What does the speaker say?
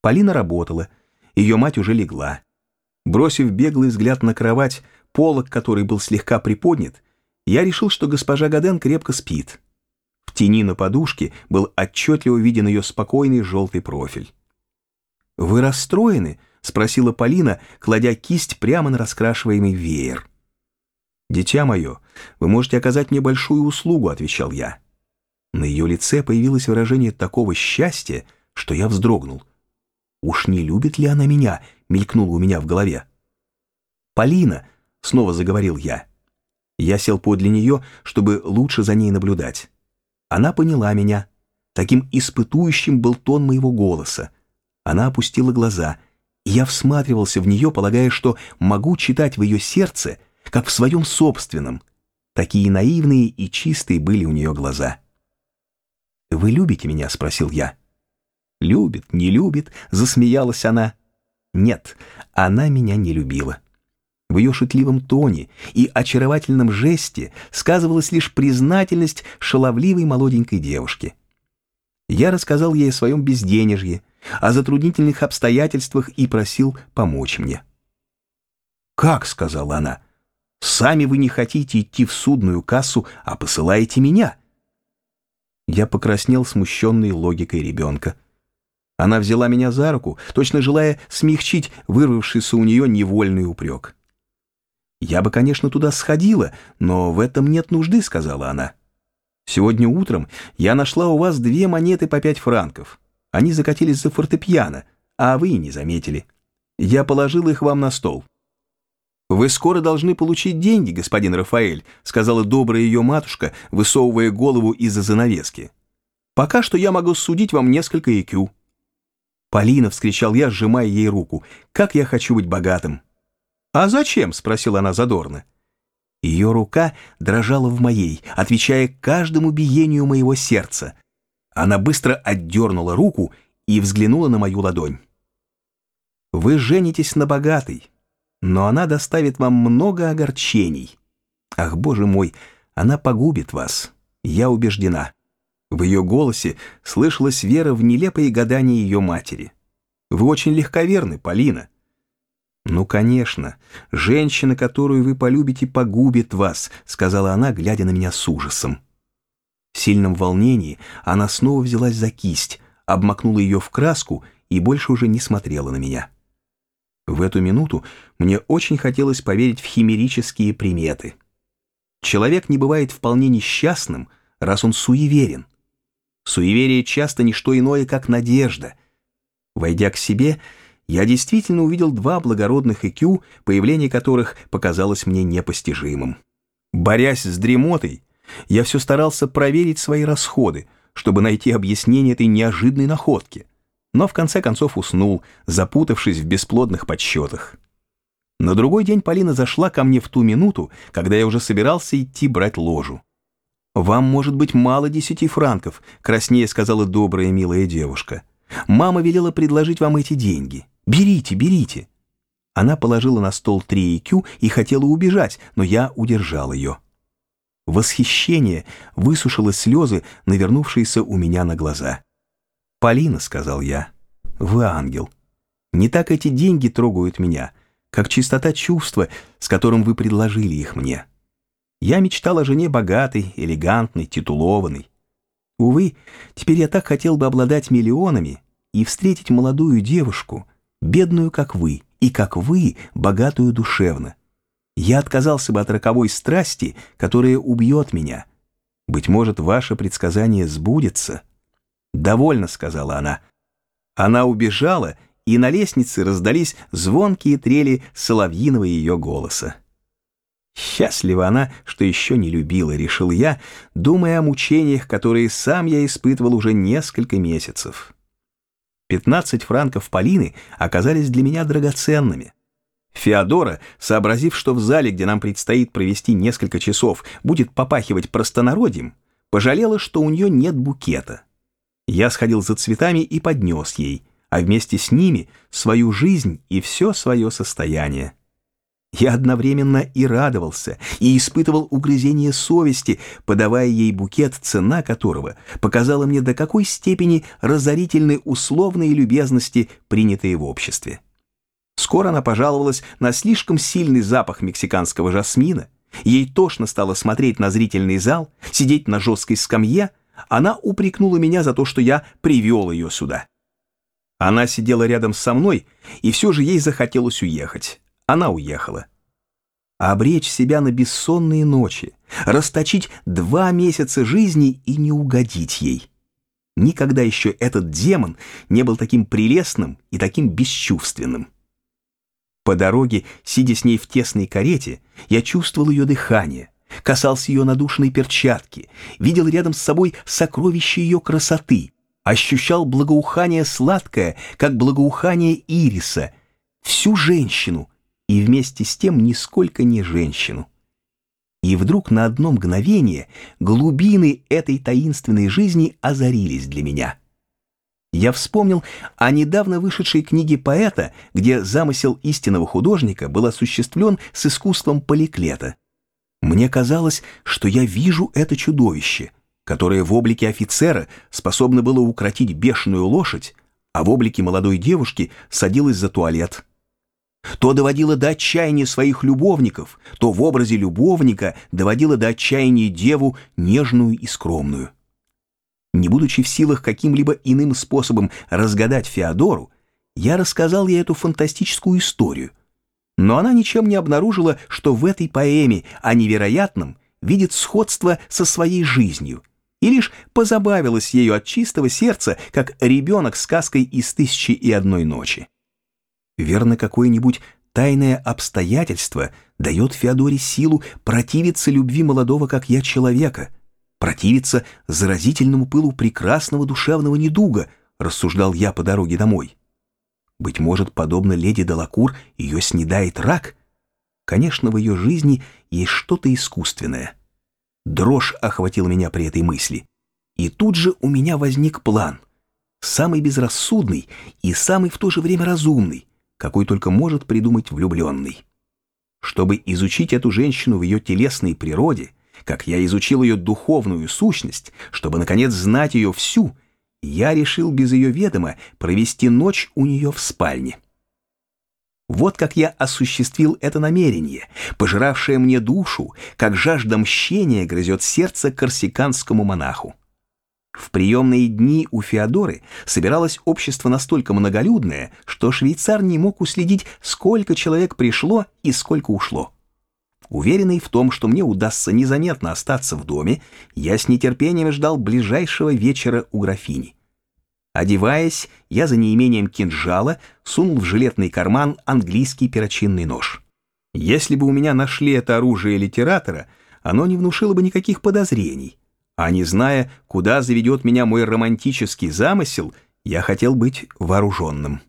Полина работала, ее мать уже легла. Бросив беглый взгляд на кровать, полок который был слегка приподнят, я решил, что госпожа Гаден крепко спит. В тени на подушке был отчетливо виден ее спокойный желтый профиль. «Вы расстроены?» — спросила Полина, кладя кисть прямо на раскрашиваемый веер. «Дитя мое, вы можете оказать мне большую услугу», — отвечал я. На ее лице появилось выражение такого счастья, что я вздрогнул. «Уж не любит ли она меня?» — мелькнуло у меня в голове. «Полина!» — снова заговорил я. Я сел подле нее, чтобы лучше за ней наблюдать. Она поняла меня. Таким испытующим был тон моего голоса. Она опустила глаза, я всматривался в нее, полагая, что могу читать в ее сердце, как в своем собственном. Такие наивные и чистые были у нее глаза. «Вы любите меня?» — спросил я. «Любит, не любит», — засмеялась она. Нет, она меня не любила. В ее шутливом тоне и очаровательном жесте сказывалась лишь признательность шаловливой молоденькой девушки. Я рассказал ей о своем безденежье, о затруднительных обстоятельствах и просил помочь мне. «Как?» — сказала она. «Сами вы не хотите идти в судную кассу, а посылаете меня». Я покраснел смущенной логикой ребенка. Она взяла меня за руку, точно желая смягчить вырвавшийся у нее невольный упрек. «Я бы, конечно, туда сходила, но в этом нет нужды», — сказала она. «Сегодня утром я нашла у вас две монеты по пять франков. Они закатились за фортепиано, а вы не заметили. Я положила их вам на стол». «Вы скоро должны получить деньги, господин Рафаэль», сказала добрая ее матушка, высовывая голову из-за занавески. «Пока что я могу судить вам несколько икю». «Полина!» — вскричал я, сжимая ей руку. «Как я хочу быть богатым!» «А зачем?» — спросила она задорно. Ее рука дрожала в моей, отвечая каждому биению моего сердца. Она быстро отдернула руку и взглянула на мою ладонь. «Вы женитесь на богатой, но она доставит вам много огорчений. Ах, боже мой, она погубит вас, я убеждена». В ее голосе слышалась вера в нелепые гадания ее матери. «Вы очень легковерны, Полина». «Ну, конечно, женщина, которую вы полюбите, погубит вас», сказала она, глядя на меня с ужасом. В сильном волнении она снова взялась за кисть, обмакнула ее в краску и больше уже не смотрела на меня. В эту минуту мне очень хотелось поверить в химерические приметы. Человек не бывает вполне несчастным, раз он суеверен. Суеверие часто не что иное, как надежда. Войдя к себе, я действительно увидел два благородных икю, появление которых показалось мне непостижимым. Борясь с дремотой, я все старался проверить свои расходы, чтобы найти объяснение этой неожиданной находки, но в конце концов уснул, запутавшись в бесплодных подсчетах. На другой день Полина зашла ко мне в ту минуту, когда я уже собирался идти брать ложу. «Вам, может быть, мало десяти франков», — краснее сказала добрая милая девушка. «Мама велела предложить вам эти деньги. Берите, берите». Она положила на стол три икю и хотела убежать, но я удержал ее. Восхищение высушило слезы, навернувшиеся у меня на глаза. «Полина», — сказал я, — «вы ангел. Не так эти деньги трогают меня, как чистота чувства, с которым вы предложили их мне». Я мечтал о жене богатой, элегантной, титулованной. Увы, теперь я так хотел бы обладать миллионами и встретить молодую девушку, бедную, как вы, и, как вы, богатую душевно. Я отказался бы от роковой страсти, которая убьет меня. Быть может, ваше предсказание сбудется. «Довольно», — сказала она. Она убежала, и на лестнице раздались звонкие трели соловьиного ее голоса. Счастлива она, что еще не любила, решил я, думая о мучениях, которые сам я испытывал уже несколько месяцев. Пятнадцать франков Полины оказались для меня драгоценными. Феодора, сообразив, что в зале, где нам предстоит провести несколько часов, будет попахивать простонародьем, пожалела, что у нее нет букета. Я сходил за цветами и поднес ей, а вместе с ними свою жизнь и все свое состояние. Я одновременно и радовался, и испытывал угрызение совести, подавая ей букет, цена которого показала мне до какой степени разорительны условные любезности, принятые в обществе. Скоро она пожаловалась на слишком сильный запах мексиканского жасмина, ей тошно стало смотреть на зрительный зал, сидеть на жесткой скамье, она упрекнула меня за то, что я привел ее сюда. Она сидела рядом со мной, и все же ей захотелось уехать. Она уехала. Обречь себя на бессонные ночи, расточить два месяца жизни и не угодить ей. Никогда еще этот демон не был таким прелестным и таким бесчувственным. По дороге, сидя с ней в тесной карете, я чувствовал ее дыхание, касался ее надушенной перчатки, видел рядом с собой сокровище ее красоты, ощущал благоухание сладкое, как благоухание ириса, всю женщину — и вместе с тем нисколько не женщину. И вдруг на одно мгновение глубины этой таинственной жизни озарились для меня. Я вспомнил о недавно вышедшей книге поэта, где замысел истинного художника был осуществлен с искусством поликлета. Мне казалось, что я вижу это чудовище, которое в облике офицера способно было укротить бешеную лошадь, а в облике молодой девушки садилось за туалет то доводила до отчаяния своих любовников, то в образе любовника доводила до отчаяния деву нежную и скромную. Не будучи в силах каким-либо иным способом разгадать Феодору, я рассказал ей эту фантастическую историю. Но она ничем не обнаружила, что в этой поэме о невероятном видит сходство со своей жизнью, и лишь позабавилась ею от чистого сердца, как ребенок сказкой из «Тысячи и одной ночи». Верно, какое-нибудь тайное обстоятельство дает Феодоре силу противиться любви молодого, как я, человека, противиться заразительному пылу прекрасного душевного недуга, рассуждал я по дороге домой. Быть может, подобно леди Далакур, ее снедает рак? Конечно, в ее жизни есть что-то искусственное. Дрожь охватила меня при этой мысли. И тут же у меня возник план. Самый безрассудный и самый в то же время разумный какой только может придумать влюбленный. Чтобы изучить эту женщину в ее телесной природе, как я изучил ее духовную сущность, чтобы, наконец, знать ее всю, я решил без ее ведома провести ночь у нее в спальне. Вот как я осуществил это намерение, пожиравшее мне душу, как жажда мщения грызет сердце корсиканскому монаху. В приемные дни у Феодоры собиралось общество настолько многолюдное, что швейцар не мог уследить, сколько человек пришло и сколько ушло. Уверенный в том, что мне удастся незаметно остаться в доме, я с нетерпением ждал ближайшего вечера у графини. Одеваясь, я за неимением кинжала сунул в жилетный карман английский перочинный нож. Если бы у меня нашли это оружие литератора, оно не внушило бы никаких подозрений, а не зная, куда заведет меня мой романтический замысел, я хотел быть вооруженным.